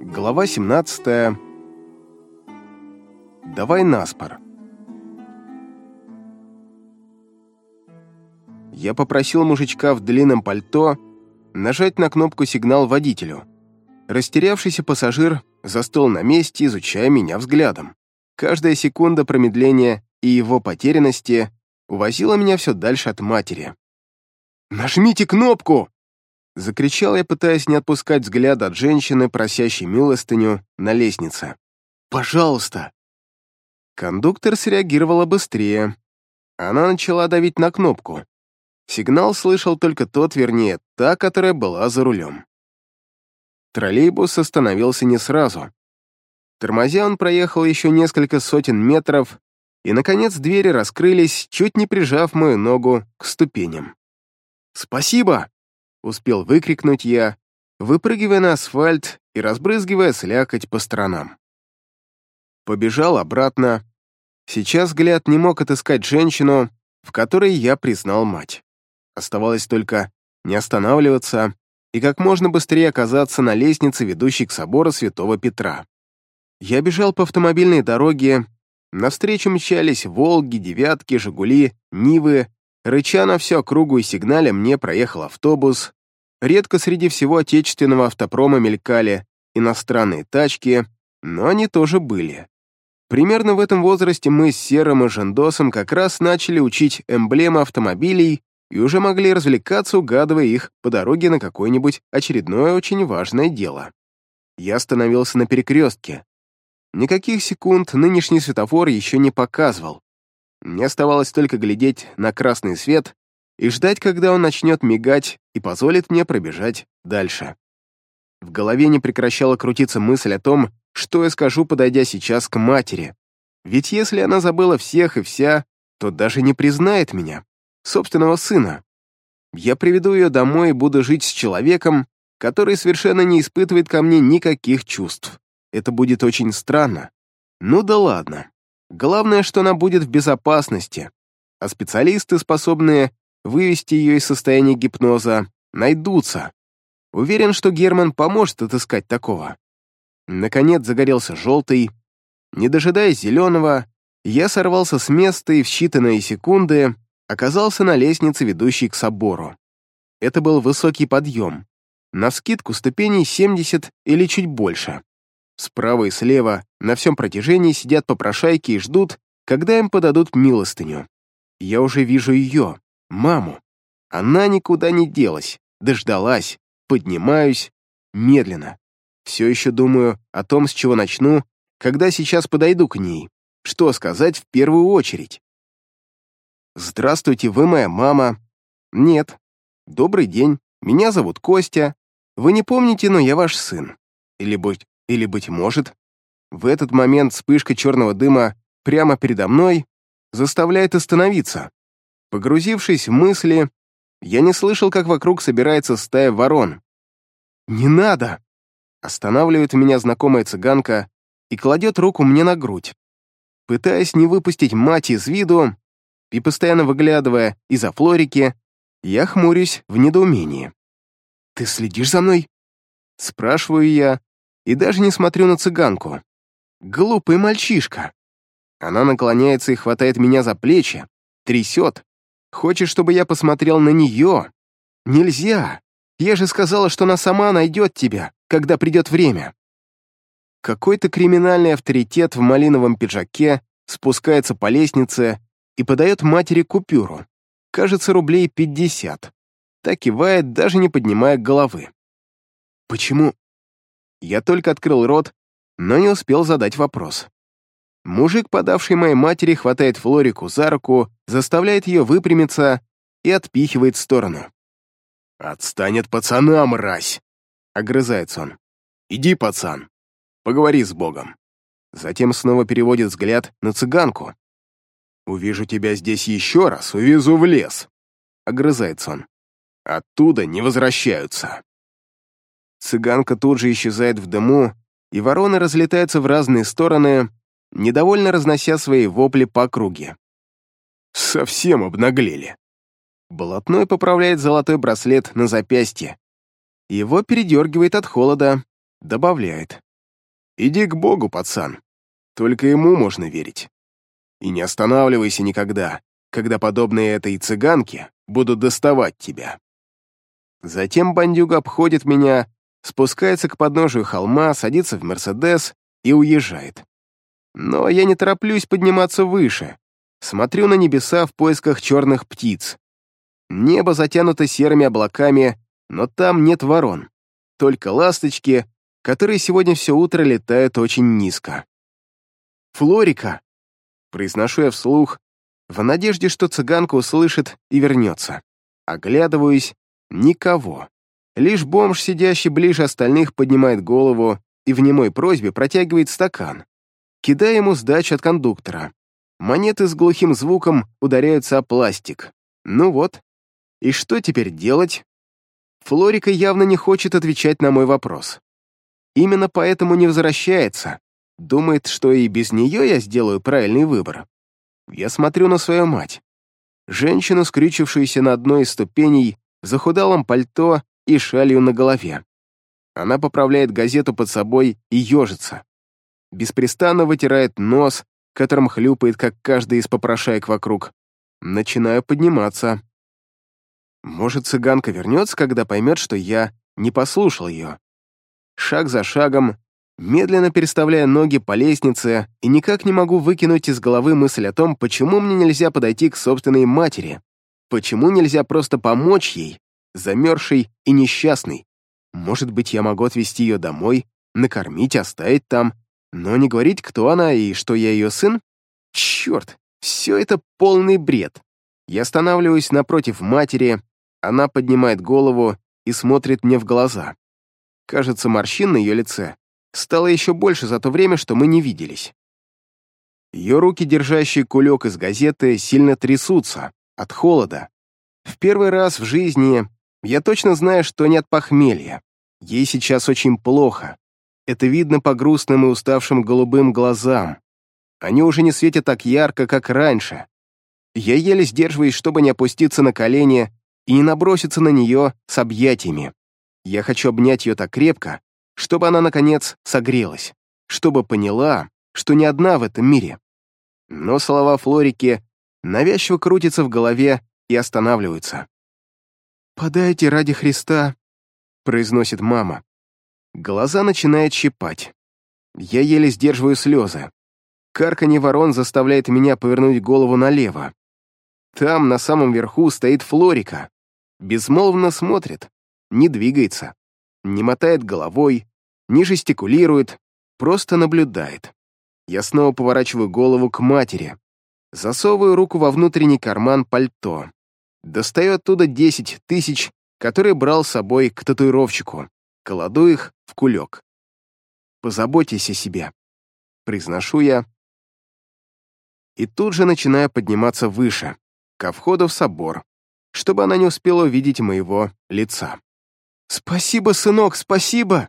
Глава 17. Давай наспор. Я попросил мужичка в длинном пальто нажать на кнопку сигнал водителю. Растерявшийся пассажир застыл на месте, изучая меня взглядом. Каждая секунда промедления и его потерянности увозила меня все дальше от матери. «Нажмите кнопку!» Закричал я, пытаясь не отпускать взгляд от женщины, просящей милостыню, на лестнице. «Пожалуйста!» Кондуктор среагировала быстрее. Она начала давить на кнопку. Сигнал слышал только тот, вернее, та, которая была за рулем. Троллейбус остановился не сразу. Тормозя он проехал еще несколько сотен метров, и, наконец, двери раскрылись, чуть не прижав мою ногу к ступеням. «Спасибо!» Успел выкрикнуть я, выпрыгивая на асфальт и разбрызгивая слякоть по сторонам. Побежал обратно. Сейчас взгляд не мог отыскать женщину, в которой я признал мать. Оставалось только не останавливаться и как можно быстрее оказаться на лестнице, ведущей к собору Святого Петра. Я бежал по автомобильной дороге, навстречу мчались «Волги», «девятки», «Жигули», «Нивы», рыча на всю округу и сигнале мне проехал автобус, Редко среди всего отечественного автопрома мелькали иностранные тачки, но они тоже были. Примерно в этом возрасте мы с Серым и Жендосом как раз начали учить эмблемы автомобилей и уже могли развлекаться, угадывая их по дороге на какое-нибудь очередное очень важное дело. Я остановился на перекрестке. Никаких секунд нынешний светофор еще не показывал. Мне оставалось только глядеть на красный свет и ждать, когда он начнет мигать и позволит мне пробежать дальше. В голове не прекращала крутиться мысль о том, что я скажу, подойдя сейчас к матери. Ведь если она забыла всех и вся, то даже не признает меня, собственного сына. Я приведу ее домой и буду жить с человеком, который совершенно не испытывает ко мне никаких чувств. Это будет очень странно. Ну да ладно. Главное, что она будет в безопасности, а специалисты, способные вывести ее из состояния гипноза, найдутся. Уверен, что Герман поможет отыскать такого. Наконец загорелся желтый. Не дожидаясь зеленого, я сорвался с места и в считанные секунды оказался на лестнице, ведущей к собору. Это был высокий подъем. На вскидку ступеней 70 или чуть больше. Справа и слева на всем протяжении сидят попрошайки и ждут, когда им подадут милостыню. Я уже вижу ее, маму. Она никуда не делась, дождалась, поднимаюсь, медленно. Все еще думаю о том, с чего начну, когда сейчас подойду к ней. Что сказать в первую очередь? «Здравствуйте, вы моя мама». «Нет». «Добрый день, меня зовут Костя. Вы не помните, но я ваш сын». Или быть, или быть может. В этот момент вспышка черного дыма прямо передо мной заставляет остановиться. Погрузившись в мысли, я не слышал, как вокруг собирается стая ворон. «Не надо!» Останавливает меня знакомая цыганка и кладет руку мне на грудь. Пытаясь не выпустить мать из виду и постоянно выглядывая из-за флорики, я хмурюсь в недоумении. «Ты следишь за мной?» Спрашиваю я и даже не смотрю на цыганку. Глупый мальчишка. Она наклоняется и хватает меня за плечи, трясет, Хочешь, чтобы я посмотрел на нее? Нельзя. Я же сказала, что она сама найдет тебя, когда придет время. Какой-то криминальный авторитет в малиновом пиджаке спускается по лестнице и подает матери купюру. Кажется, рублей пятьдесят. Так кивает, даже не поднимая головы. Почему? Я только открыл рот, но не успел задать вопрос. Мужик, подавший моей матери, хватает Флорику за руку, заставляет ее выпрямиться и отпихивает в сторону. «Отстань от пацана, мразь!» — огрызается он. «Иди, пацан, поговори с Богом». Затем снова переводит взгляд на цыганку. «Увижу тебя здесь еще раз, увезу в лес», — огрызается он. «Оттуда не возвращаются». Цыганка тут же исчезает в дыму, и вороны разлетаются в разные стороны, недовольно разнося свои вопли по округе. Совсем обнаглели. Болотной поправляет золотой браслет на запястье. Его передергивает от холода, добавляет. Иди к Богу, пацан. Только ему можно верить. И не останавливайся никогда, когда подобные этой цыганке будут доставать тебя. Затем бандюга обходит меня, спускается к подножию холма, садится в «Мерседес» и уезжает. Но я не тороплюсь подниматься выше. Смотрю на небеса в поисках черных птиц. Небо затянуто серыми облаками, но там нет ворон. Только ласточки, которые сегодня все утро летают очень низко. «Флорика!» Произношу я вслух, в надежде, что цыганка услышит и вернется. Оглядываюсь — никого. Лишь бомж, сидящий ближе остальных, поднимает голову и в немой просьбе протягивает стакан. Кидая ему сдачу от кондуктора. Монеты с глухим звуком ударяются о пластик. Ну вот. И что теперь делать? Флорика явно не хочет отвечать на мой вопрос. Именно поэтому не возвращается. Думает, что и без нее я сделаю правильный выбор. Я смотрю на свою мать. Женщину, скрючившуюся на одной из ступеней, в захудалом пальто и шалью на голове. Она поправляет газету под собой и ежится. Беспрестанно вытирает нос, которым хлюпает, как каждый из попрошаек вокруг. Начинаю подниматься. Может, цыганка вернется, когда поймет, что я не послушал ее. Шаг за шагом, медленно переставляя ноги по лестнице, и никак не могу выкинуть из головы мысль о том, почему мне нельзя подойти к собственной матери, почему нельзя просто помочь ей, замерзшей и несчастной. Может быть, я могу отвезти ее домой, накормить, оставить там, но не говорить, кто она и что я ее сын? Черт, все это полный бред. Я останавливаюсь напротив матери, она поднимает голову и смотрит мне в глаза. Кажется, морщин на ее лице стало еще больше за то время, что мы не виделись. Ее руки, держащие кулек из газеты, сильно трясутся от холода. В первый раз в жизни я точно знаю, что не от похмелья. Ей сейчас очень плохо. Это видно по грустным и уставшим голубым глазам. Они уже не светят так ярко, как раньше. Я еле сдерживаюсь, чтобы не опуститься на колени и не наброситься на нее с объятиями. Я хочу обнять ее так крепко, чтобы она, наконец, согрелась, чтобы поняла, что не одна в этом мире. Но слова Флорики навязчиво крутятся в голове и останавливаются. «Подайте ради Христа», — произносит мама. Глаза начинает щипать. Я еле сдерживаю слезы. Карканье ворон заставляет меня повернуть голову налево. Там, на самом верху, стоит Флорика. Безмолвно смотрит, не двигается, не мотает головой, не жестикулирует, просто наблюдает. Я снова поворачиваю голову к матери, засовываю руку во внутренний карман пальто, достаю оттуда 10 тысяч, которые брал с собой к татуировщику, кладу их в кулек. «Позаботьтесь о себе», — произношу я, и тут же начинаю подниматься выше, ко входу в собор, чтобы она не успела увидеть моего лица. «Спасибо, сынок, спасибо!»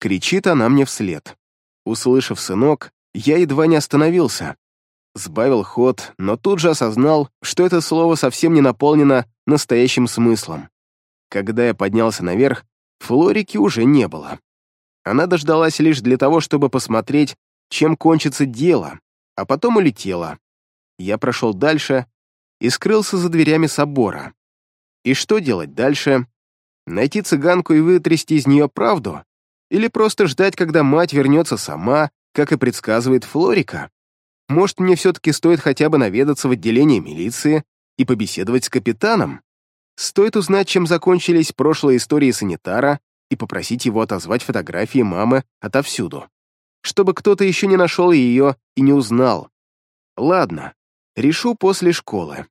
Кричит она мне вслед. Услышав «сынок», я едва не остановился. Сбавил ход, но тут же осознал, что это слово совсем не наполнено настоящим смыслом. Когда я поднялся наверх, Флорики уже не было. Она дождалась лишь для того, чтобы посмотреть, чем кончится дело, а потом улетела. Я прошел дальше и скрылся за дверями собора. И что делать дальше? Найти цыганку и вытрясти из нее правду? Или просто ждать, когда мать вернется сама, как и предсказывает Флорика? Может, мне все-таки стоит хотя бы наведаться в отделение милиции и побеседовать с капитаном? Стоит узнать, чем закончились прошлые истории санитара и попросить его отозвать фотографии мамы отовсюду. Чтобы кто-то еще не нашел ее и не узнал. Ладно, решу после школы.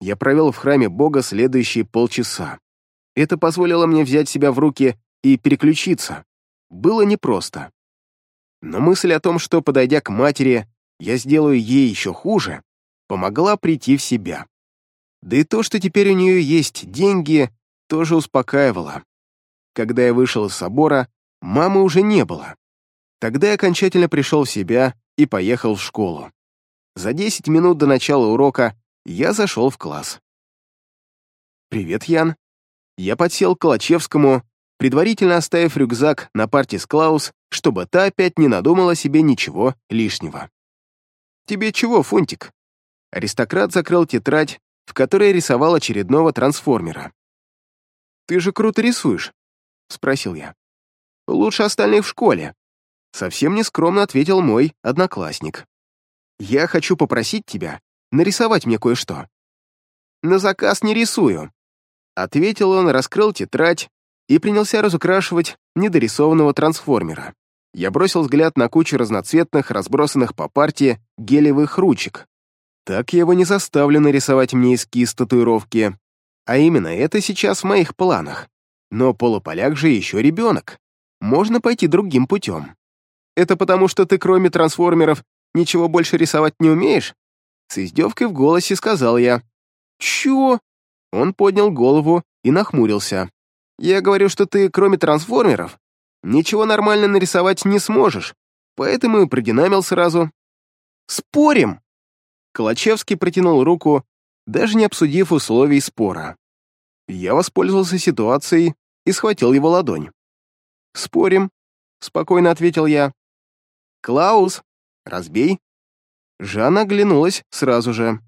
Я провел в храме Бога следующие полчаса. Это позволило мне взять себя в руки и переключиться было непросто. Но мысль о том, что, подойдя к матери, я сделаю ей еще хуже, помогла прийти в себя. Да и то, что теперь у нее есть деньги, тоже успокаивало. Когда я вышел из собора, мамы уже не было. Тогда я окончательно пришел в себя и поехал в школу. За 10 минут до начала урока я зашел в класс. «Привет, Ян». Я подсел к Калачевскому, предварительно оставив рюкзак на парте с Клаус, чтобы та опять не надумала себе ничего лишнего. «Тебе чего, Фунтик?» Аристократ закрыл тетрадь, в которой рисовал очередного трансформера. «Ты же круто рисуешь», — спросил я. «Лучше остальных в школе», — совсем нескромно ответил мой одноклассник. «Я хочу попросить тебя нарисовать мне кое-что». «На заказ не рисую», — ответил он, раскрыл тетрадь и принялся разукрашивать недорисованного трансформера. Я бросил взгляд на кучу разноцветных, разбросанных по партии гелевых ручек. Так я его не заставлю нарисовать мне эскиз татуировки. А именно это сейчас в моих планах. Но полуполяк же еще ребенок. Можно пойти другим путем. Это потому, что ты кроме трансформеров ничего больше рисовать не умеешь? С издевкой в голосе сказал я. Чё? Он поднял голову и нахмурился. Я говорю, что ты кроме трансформеров ничего нормально нарисовать не сможешь, поэтому и продинамил сразу. Спорим? Калачевский протянул руку, даже не обсудив условий спора. Я воспользовался ситуацией и схватил его ладонь. «Спорим», — спокойно ответил я. «Клаус, разбей». Жанна оглянулась сразу же,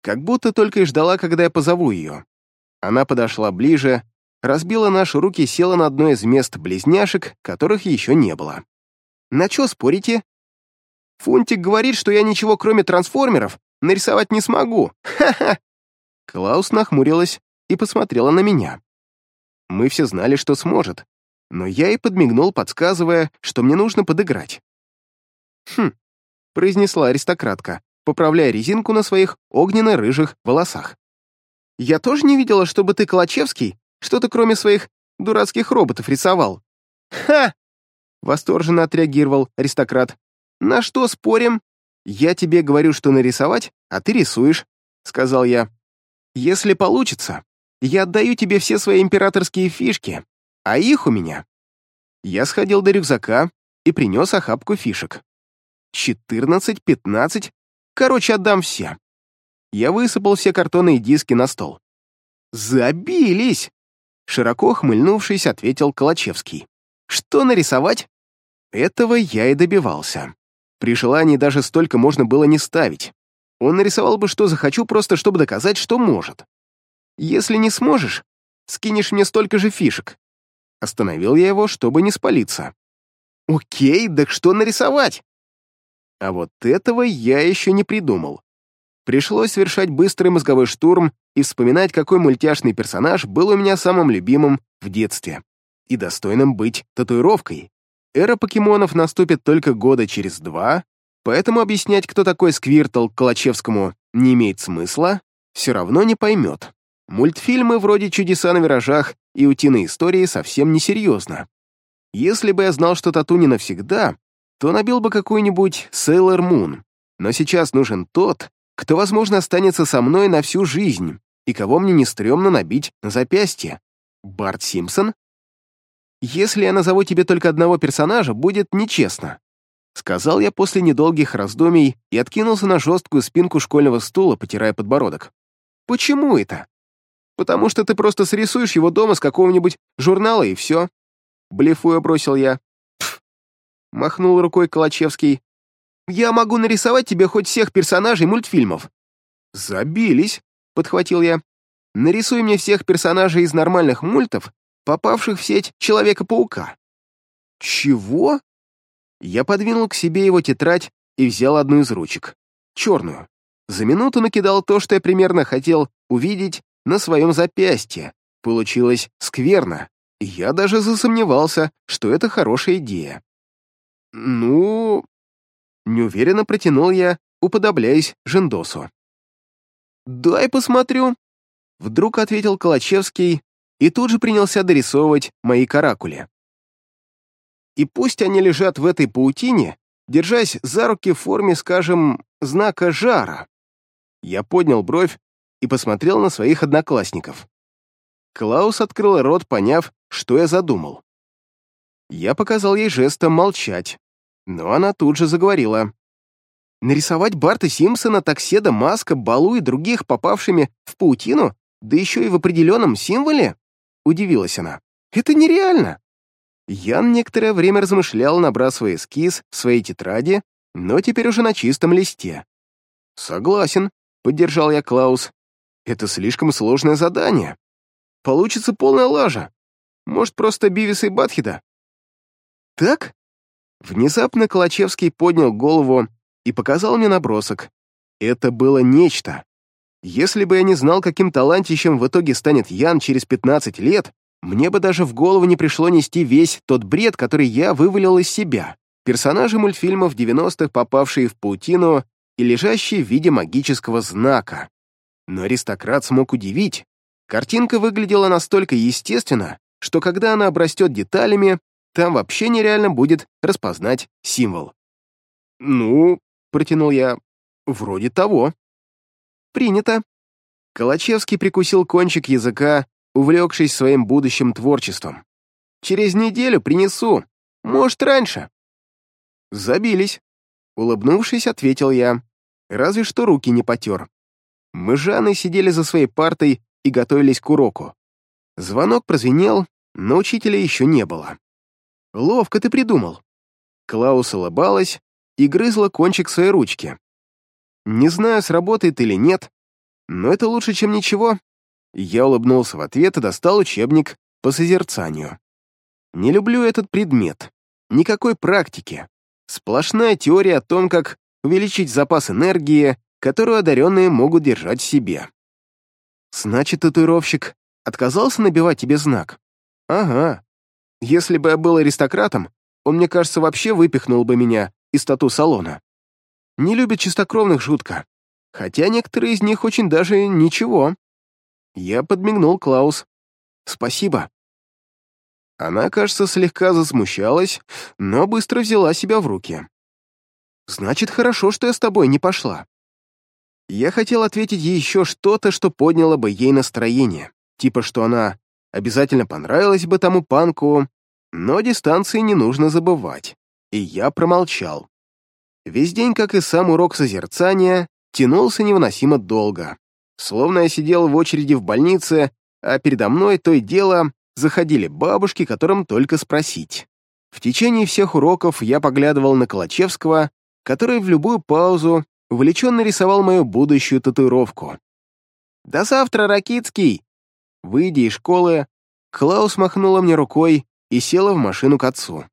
как будто только и ждала, когда я позову ее. Она подошла ближе, разбила наши руки и села на одно из мест близняшек, которых еще не было. «На что спорите?» «Фунтик говорит, что я ничего, кроме трансформеров, нарисовать не смогу. Ха-ха!» Клаус нахмурилась и посмотрела на меня. Мы все знали, что сможет, но я и подмигнул, подсказывая, что мне нужно подыграть. «Хм», — произнесла аристократка, поправляя резинку на своих огненно-рыжих волосах. «Я тоже не видела, чтобы ты, Калачевский, что-то кроме своих дурацких роботов рисовал». «Ха!» — восторженно отреагировал аристократ. «На что спорим? Я тебе говорю, что нарисовать, а ты рисуешь», — сказал я. «Если получится, я отдаю тебе все свои императорские фишки, а их у меня. Я сходил до рюкзака и принес охапку фишек. Четырнадцать, пятнадцать, короче, отдам все. Я высыпал все картонные диски на стол. «Забились!» Широко хмыльнувшись, ответил Калачевский. «Что нарисовать?» Этого я и добивался. При желании даже столько можно было не ставить. Он нарисовал бы, что захочу, просто чтобы доказать, что может. Если не сможешь, скинешь мне столько же фишек. Остановил я его, чтобы не спалиться. Окей, так что нарисовать? А вот этого я еще не придумал. Пришлось совершать быстрый мозговой штурм и вспоминать, какой мультяшный персонаж был у меня самым любимым в детстве и достойным быть татуировкой. Эра покемонов наступит только года через два, поэтому объяснять, кто такой Сквиртл Калачевскому не имеет смысла, все равно не поймет. Мультфильмы вроде «Чудеса на виражах» и «Утиные истории» совсем несерьезно. Если бы я знал, что тату не навсегда, то набил бы какой-нибудь Sailor Moon. Но сейчас нужен тот, кто, возможно, останется со мной на всю жизнь и кого мне не стрёмно набить на запястье. Барт Симпсон? Если я назову тебе только одного персонажа, будет нечестно. Сказал я после недолгих раздумий и откинулся на жесткую спинку школьного стула, потирая подбородок. Почему это? потому что ты просто срисуешь его дома с какого-нибудь журнала и все. Блефуя бросил я. Пф, махнул рукой Калачевский. Я могу нарисовать тебе хоть всех персонажей мультфильмов. Забились, подхватил я. Нарисуй мне всех персонажей из нормальных мультов, попавших в сеть Человека-паука. Чего? Я подвинул к себе его тетрадь и взял одну из ручек. Черную. За минуту накидал то, что я примерно хотел увидеть на своем запястье. Получилось скверно. Я даже засомневался, что это хорошая идея. Ну... Неуверенно протянул я, уподобляясь Жендосу. «Дай посмотрю», — вдруг ответил Калачевский и тут же принялся дорисовывать мои каракули. И пусть они лежат в этой паутине, держась за руки в форме, скажем, знака жара. Я поднял бровь, и посмотрел на своих одноклассников. Клаус открыл рот, поняв, что я задумал. Я показал ей жестом молчать, но она тут же заговорила. Нарисовать Барта Симпсона, Такседа, Маска, Балу и других попавшими в паутину, да еще и в определенном символе? Удивилась она. Это нереально. Ян некоторое время размышлял, набрасывая эскиз в своей тетради, но теперь уже на чистом листе. «Согласен», — поддержал я Клаус. «Это слишком сложное задание. Получится полная лажа. Может, просто Бивис и Батхида?» «Так?» Внезапно Калачевский поднял голову и показал мне набросок. Это было нечто. Если бы я не знал, каким талантищем в итоге станет Ян через 15 лет, мне бы даже в голову не пришло нести весь тот бред, который я вывалил из себя. Персонажи мультфильмов 90-х, попавшие в паутину и лежащие в виде магического знака. Но аристократ смог удивить. Картинка выглядела настолько естественно, что когда она обрастет деталями, там вообще нереально будет распознать символ. «Ну», — протянул я, — «вроде того». «Принято». Калачевский прикусил кончик языка, увлекшись своим будущим творчеством. «Через неделю принесу. Может, раньше». «Забились», — улыбнувшись, ответил я. Разве что руки не потер. Мы с Жанной сидели за своей партой и готовились к уроку. Звонок прозвенел, но учителя еще не было. «Ловко ты придумал». Клаус улыбалась и грызла кончик своей ручки. Не знаю, сработает или нет, но это лучше, чем ничего. Я улыбнулся в ответ и достал учебник по созерцанию. Не люблю этот предмет. Никакой практики. Сплошная теория о том, как увеличить запас энергии, которую одаренные могут держать в себе. Значит, татуировщик отказался набивать тебе знак? Ага. Если бы я был аристократом, он, мне кажется, вообще выпихнул бы меня из тату-салона. Не любит чистокровных жутко. Хотя некоторые из них очень даже ничего. Я подмигнул Клаус. «Спасибо». Она, кажется, слегка засмущалась, но быстро взяла себя в руки. «Значит, хорошо, что я с тобой не пошла». Я хотел ответить ей еще что-то, что подняло бы ей настроение, типа что она обязательно понравилась бы тому панку, но дистанции не нужно забывать, и я промолчал. Весь день, как и сам урок созерцания, тянулся невыносимо долго. Словно я сидел в очереди в больнице, а передо мной то и дело заходили бабушки, которым только спросить. В течение всех уроков я поглядывал на Калачевского, который в любую паузу увлеченно рисовал мою будущую татуировку. «До завтра, Ракицкий!» Выйдя из школы, Клаус махнула мне рукой и села в машину к отцу.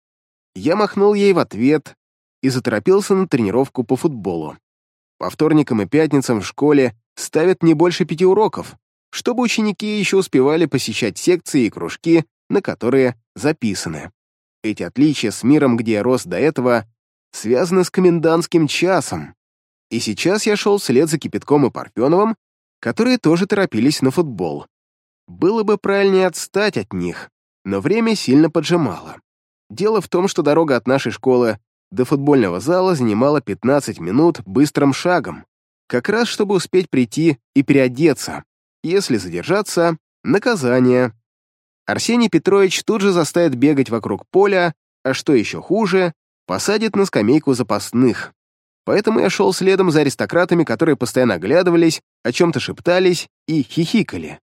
Я махнул ей в ответ и заторопился на тренировку по футболу. По вторникам и пятницам в школе ставят не больше пяти уроков, чтобы ученики еще успевали посещать секции и кружки, на которые записаны. Эти отличия с миром, где я рос до этого, связаны с комендантским часом. И сейчас я шел вслед за Кипятком и Парфеновым, которые тоже торопились на футбол. Было бы правильнее отстать от них, но время сильно поджимало. Дело в том, что дорога от нашей школы до футбольного зала занимала 15 минут быстрым шагом, как раз чтобы успеть прийти и переодеться. Если задержаться — наказание. Арсений Петрович тут же заставит бегать вокруг поля, а что еще хуже, посадит на скамейку запасных. Поэтому я шел следом за аристократами, которые постоянно оглядывались, о чем-то шептались и хихикали.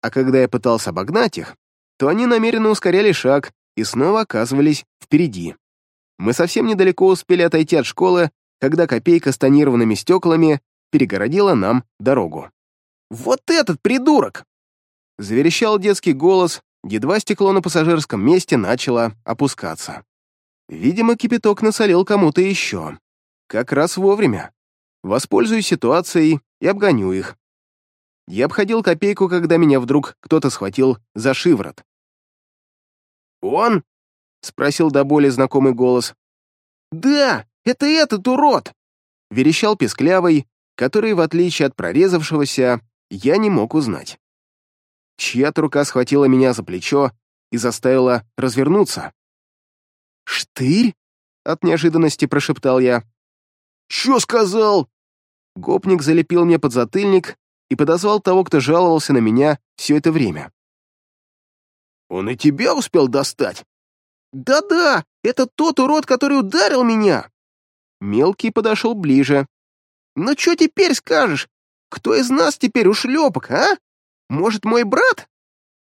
А когда я пытался обогнать их, то они намеренно ускоряли шаг и снова оказывались впереди. Мы совсем недалеко успели отойти от школы, когда копейка с тонированными стеклами перегородила нам дорогу. «Вот этот придурок!» Заверещал детский голос, едва стекло на пассажирском месте начало опускаться. Видимо, кипяток насолил кому-то еще. Как раз вовремя. Воспользуюсь ситуацией и обгоню их. Я обходил копейку, когда меня вдруг кто-то схватил за шиворот. «Он?» — спросил до боли знакомый голос. «Да, это этот урод!» — верещал Песклявый, который, в отличие от прорезавшегося, я не мог узнать. Чья-то рука схватила меня за плечо и заставила развернуться. «Штырь?» — от неожиданности прошептал я. «Чё сказал?» Гопник залепил мне подзатыльник и подозвал того, кто жаловался на меня все это время. «Он и тебя успел достать?» «Да-да, это тот урод, который ударил меня!» Мелкий подошел ближе. «Ну что теперь скажешь? Кто из нас теперь ушлепок, а? Может, мой брат?»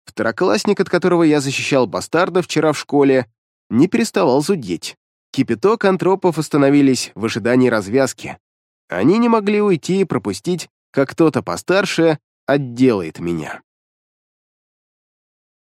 Второклассник, от которого я защищал бастарда вчера в школе, не переставал зудеть. Кипяток антропов остановились в ожидании развязки. Они не могли уйти и пропустить, как кто-то постарше отделает меня.